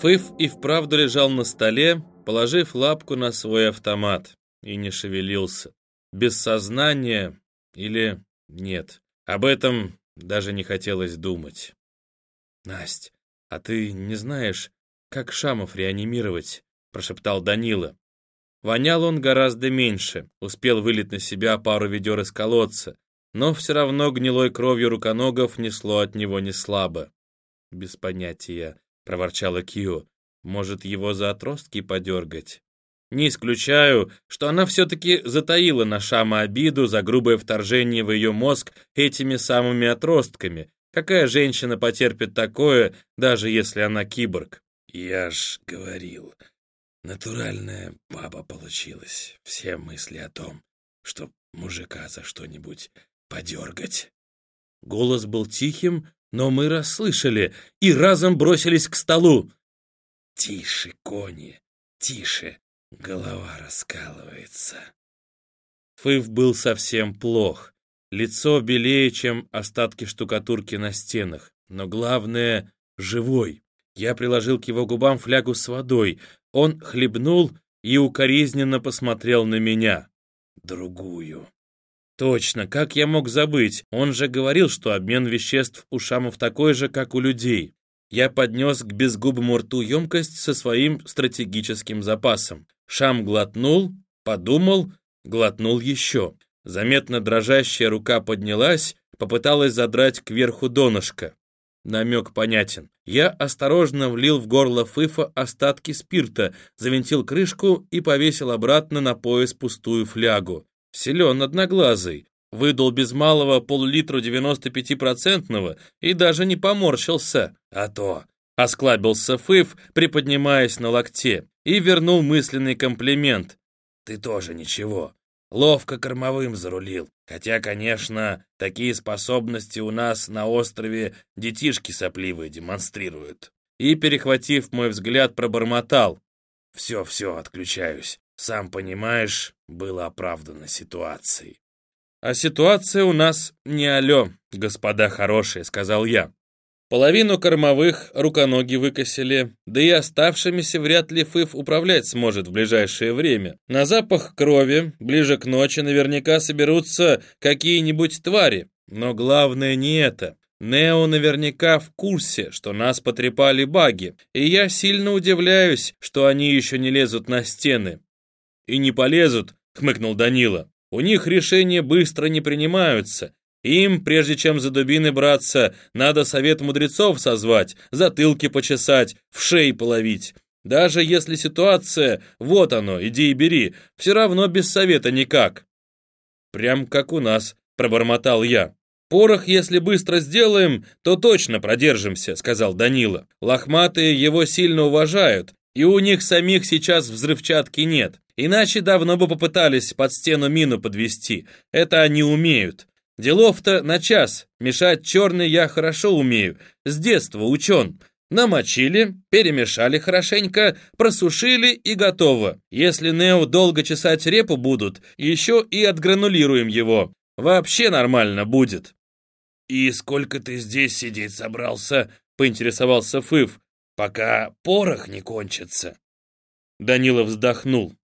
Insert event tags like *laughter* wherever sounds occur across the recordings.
Фыф и вправду лежал на столе, положив лапку на свой автомат, и не шевелился. Без сознания или нет. Об этом даже не хотелось думать. «Насть, а ты не знаешь, как Шамов реанимировать?» — прошептал Данила. Вонял он гораздо меньше, успел вылить на себя пару ведер из колодца, но все равно гнилой кровью руконогов несло от него не слабо. «Без понятия», — проворчала Кио. «Может, его за отростки подергать?» Не исключаю, что она все-таки затаила на Шама обиду за грубое вторжение в ее мозг этими самыми отростками. Какая женщина потерпит такое, даже если она киборг? «Я ж говорил, Натуральная баба получилась. Все мысли о том, что мужика за что-нибудь подергать. Голос был тихим, но мы расслышали и разом бросились к столу. «Тише, кони, тише, голова раскалывается». Фыв был совсем плох. Лицо белее, чем остатки штукатурки на стенах, но главное — живой. Я приложил к его губам флягу с водой. Он хлебнул и укоризненно посмотрел на меня. Другую. Точно, как я мог забыть? Он же говорил, что обмен веществ у шамов такой же, как у людей. Я поднес к безгубому рту емкость со своим стратегическим запасом. Шам глотнул, подумал, глотнул еще. Заметно дрожащая рука поднялась, попыталась задрать кверху донышко. Намек понятен. Я осторожно влил в горло Фыфа остатки спирта, завинтил крышку и повесил обратно на пояс пустую флягу. Силен одноглазый. Выдал без малого пол-литра 95-процентного и даже не поморщился. А то, осклабился Фыф, приподнимаясь на локте, и вернул мысленный комплимент. Ты тоже ничего. Ловко кормовым зарулил. Хотя, конечно, такие способности у нас на острове детишки сопливые демонстрируют. И, перехватив мой взгляд, пробормотал. «Все-все, отключаюсь. Сам понимаешь, было оправдано ситуацией». «А ситуация у нас не алё, господа хорошие», — сказал я. Половину кормовых руконоги выкосили, да и оставшимися вряд ли Фыф управлять сможет в ближайшее время. На запах крови ближе к ночи наверняка соберутся какие-нибудь твари. Но главное не это. Нео наверняка в курсе, что нас потрепали баги, и я сильно удивляюсь, что они еще не лезут на стены. «И не полезут», — хмыкнул Данила. «У них решения быстро не принимаются, им, прежде чем за дубины браться, надо совет мудрецов созвать, затылки почесать, в шеи половить. Даже если ситуация, вот оно, иди и бери, все равно без совета никак. Прям как у нас, пробормотал я. «Порох, если быстро сделаем, то точно продержимся», — сказал Данила. «Лохматые его сильно уважают, и у них самих сейчас взрывчатки нет. Иначе давно бы попытались под стену мину подвести. Это они умеют. Делов-то на час. Мешать черный я хорошо умею. С детства учен. Намочили, перемешали хорошенько, просушили и готово. Если Нео долго чесать репу будут, еще и отгранулируем его. Вообще нормально будет. «И сколько ты здесь сидеть собрался?» — поинтересовался Фыв. «Пока порох не кончится». Данила вздохнул.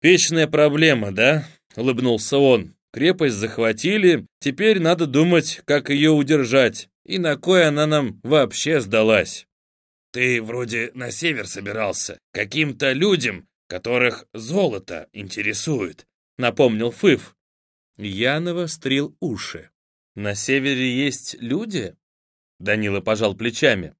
«Вечная проблема, да?» — улыбнулся он. Крепость захватили, теперь надо думать, как ее удержать, и на кой она нам вообще сдалась. Ты вроде на север собирался, каким-то людям, которых золото интересует, напомнил Фыф. Я навострил уши. На севере есть люди? Данила пожал плечами.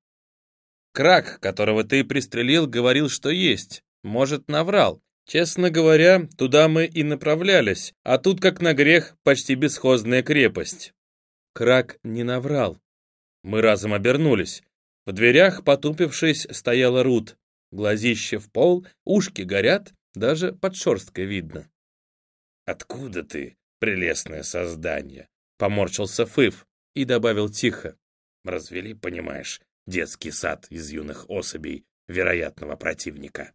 Крак, которого ты пристрелил, говорил, что есть. Может, наврал. Честно говоря, туда мы и направлялись, а тут, как на грех, почти бесхозная крепость. Крак не наврал. Мы разом обернулись. В дверях, потупившись, стояла Рут. Глазище в пол, ушки горят, даже под шерсткой видно. «Откуда ты, прелестное создание?» — поморщился Фыв и добавил тихо. «Развели, понимаешь, детский сад из юных особей вероятного противника».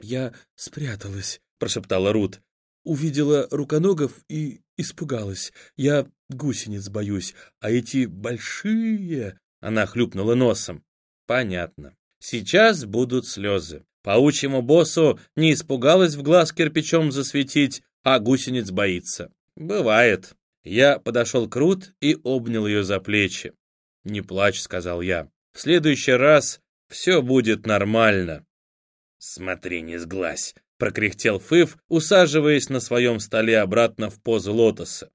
«Я спряталась», — прошептала Рут. «Увидела руконогов и испугалась. Я гусениц боюсь, а эти большие...» Она хлюпнула носом. «Понятно. Сейчас будут слезы. Паучьему боссу не испугалась в глаз кирпичом засветить, а гусениц боится. Бывает. Я подошел к Рут и обнял ее за плечи. «Не плачь», — сказал я. «В следующий раз все будет нормально». «Смотри, не сглазь», — прокряхтел Фыв, усаживаясь на своем столе обратно в позу лотоса.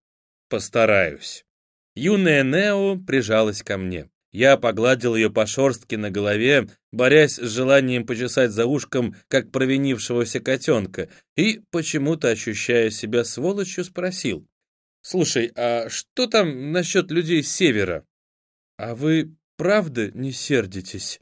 «Постараюсь». Юная Нео прижалась ко мне. Я погладил ее по шорстке на голове, борясь с желанием почесать за ушком, как провинившегося котенка, и, почему-то ощущая себя сволочью, спросил. «Слушай, а что там насчет людей с севера?» «А вы правда не сердитесь?»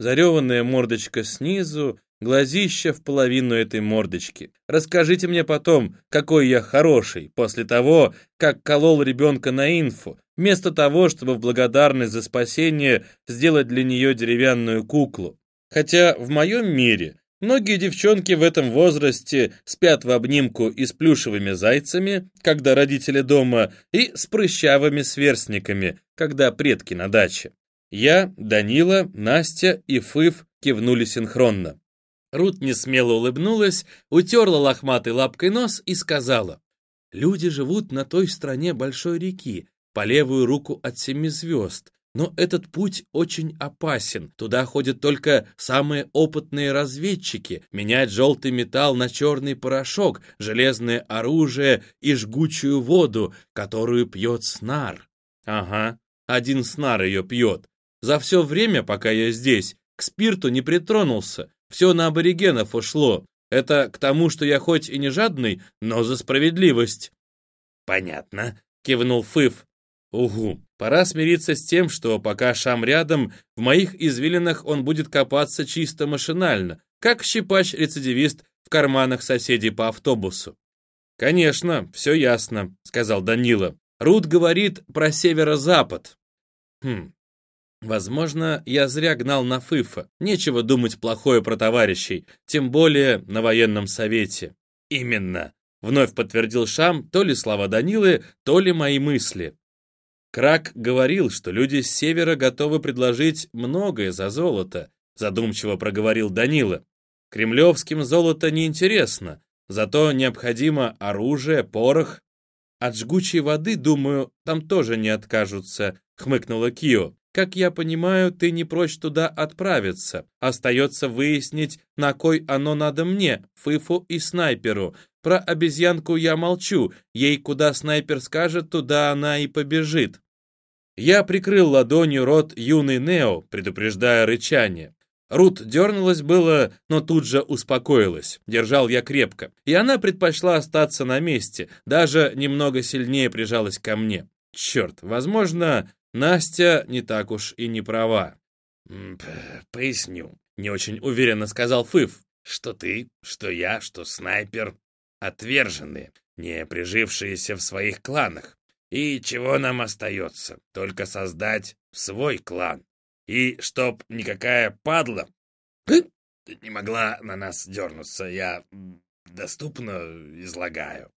Зареванная мордочка снизу, глазища в половину этой мордочки. Расскажите мне потом, какой я хороший, после того, как колол ребенка на инфу, вместо того, чтобы в благодарность за спасение сделать для нее деревянную куклу. Хотя в моем мире многие девчонки в этом возрасте спят в обнимку и с плюшевыми зайцами, когда родители дома, и с прыщавыми сверстниками, когда предки на даче. Я, Данила, Настя и Фыв кивнули синхронно. Рут несмело улыбнулась, утерла лохматой лапкой нос и сказала, «Люди живут на той стороне большой реки, по левую руку от семи звезд, но этот путь очень опасен. Туда ходят только самые опытные разведчики, менять желтый металл на черный порошок, железное оружие и жгучую воду, которую пьет снар. Ага, один снар ее пьет. За все время, пока я здесь, к спирту не притронулся, все на аборигенов ушло. Это к тому, что я хоть и не жадный, но за справедливость». «Понятно», — кивнул Фыв. «Угу, пора смириться с тем, что пока Шам рядом, в моих извилинах он будет копаться чисто машинально, как щипач-рецидивист в карманах соседей по автобусу». «Конечно, все ясно», — сказал Данила. «Рут говорит про северо-запад». «Хм, Возможно, я зря гнал на Фыфа. Нечего думать плохое про товарищей, тем более на военном совете. Именно. Вновь подтвердил Шам то ли слова Данилы, то ли мои мысли. Крак говорил, что люди с севера готовы предложить многое за золото, задумчиво проговорил Данила. Кремлевским золото неинтересно, зато необходимо оружие, порох. От жгучей воды, думаю, там тоже не откажутся, хмыкнула Кио. Как я понимаю, ты не прочь туда отправиться. Остается выяснить, на кой оно надо мне, Фыфу и снайперу. Про обезьянку я молчу, ей куда снайпер скажет, туда она и побежит. Я прикрыл ладонью рот юный Нео, предупреждая рычание. Рут дернулась было, но тут же успокоилась. Держал я крепко. И она предпочла остаться на месте, даже немного сильнее прижалась ко мне. Черт, возможно, Настя не так уж и не права. «Поясню», — не очень уверенно сказал Фыф, «что ты, что я, что снайпер отверженные, не прижившиеся в своих кланах. И чего нам остается? Только создать свой клан. И чтоб никакая падла *laughs* не могла на нас дернуться, я доступно излагаю.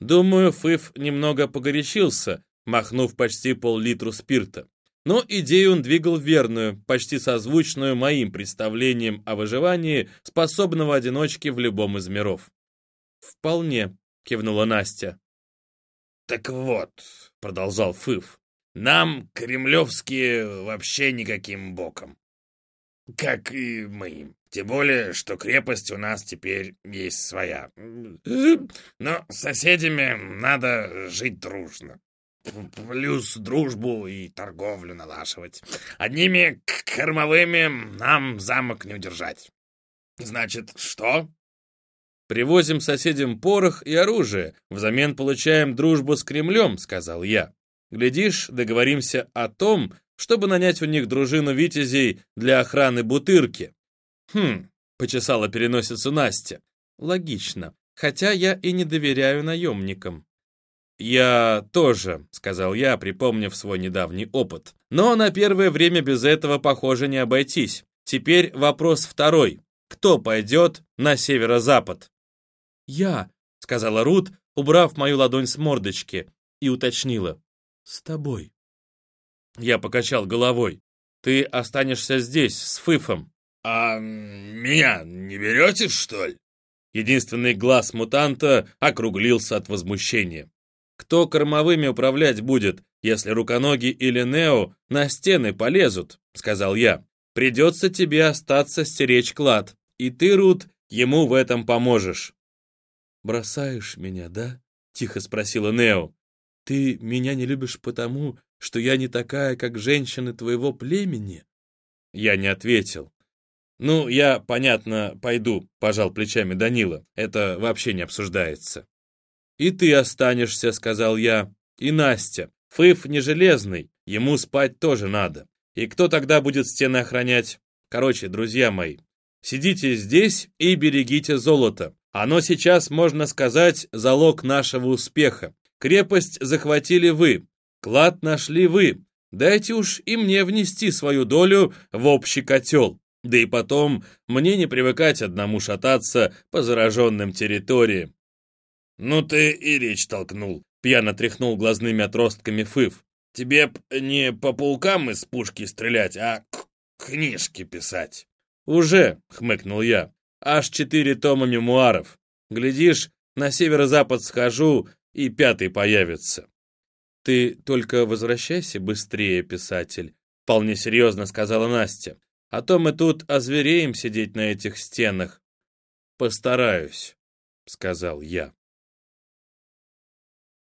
Думаю, Фыф немного погорячился, махнув почти пол-литру спирта. Но идею он двигал верную, почти созвучную моим представлениям о выживании способного одиночки в любом из миров. «Вполне», — кивнула Настя. «Так вот», — продолжал Фыв, — «нам, кремлевские, вообще никаким боком. Как и мы. Тем более, что крепость у нас теперь есть своя. Но с соседями надо жить дружно плюс дружбу и торговлю налаживать. Одними кормовыми нам замок не удержать. Значит, что? Привозим соседям порох и оружие, взамен получаем дружбу с Кремлем, сказал я. Глядишь, договоримся о том, чтобы нанять у них дружину витязей для охраны Бутырки. Хм, почесала переносицу Настя. Логично, хотя я и не доверяю наемникам. «Я тоже», — сказал я, припомнив свой недавний опыт. «Но на первое время без этого, похоже, не обойтись. Теперь вопрос второй. Кто пойдет на северо-запад?» «Я», — сказала Рут, убрав мою ладонь с мордочки, и уточнила. «С тобой». Я покачал головой. Ты останешься здесь, с Фыфом. А меня не берете, что ли? Единственный глаз мутанта округлился от возмущения. Кто кормовыми управлять будет, если руконоги или Нео на стены полезут, сказал я. Придется тебе остаться стеречь клад, и ты, Рут, ему в этом поможешь. «Бросаешь меня, да?» — тихо спросила Нео. «Ты меня не любишь потому, что я не такая, как женщины твоего племени?» Я не ответил. «Ну, я, понятно, пойду», — пожал плечами Данила. «Это вообще не обсуждается». «И ты останешься», — сказал я. «И Настя. Фыф не железный, ему спать тоже надо. И кто тогда будет стены охранять? Короче, друзья мои, сидите здесь и берегите золото. Оно сейчас, можно сказать, залог нашего успеха. Крепость захватили вы, клад нашли вы. Дайте уж и мне внести свою долю в общий котел. Да и потом, мне не привыкать одному шататься по зараженным территориям. «Ну ты и речь толкнул», — пьяно тряхнул глазными отростками Фыв. «Тебе б не по паукам из пушки стрелять, а книжки писать». «Уже», — хмыкнул я, — «аж четыре тома мемуаров. Глядишь, на северо-запад схожу, и пятый появится». «Ты только возвращайся быстрее, писатель», — вполне серьезно сказала Настя. «А то мы тут озвереем сидеть на этих стенах». «Постараюсь», — сказал я.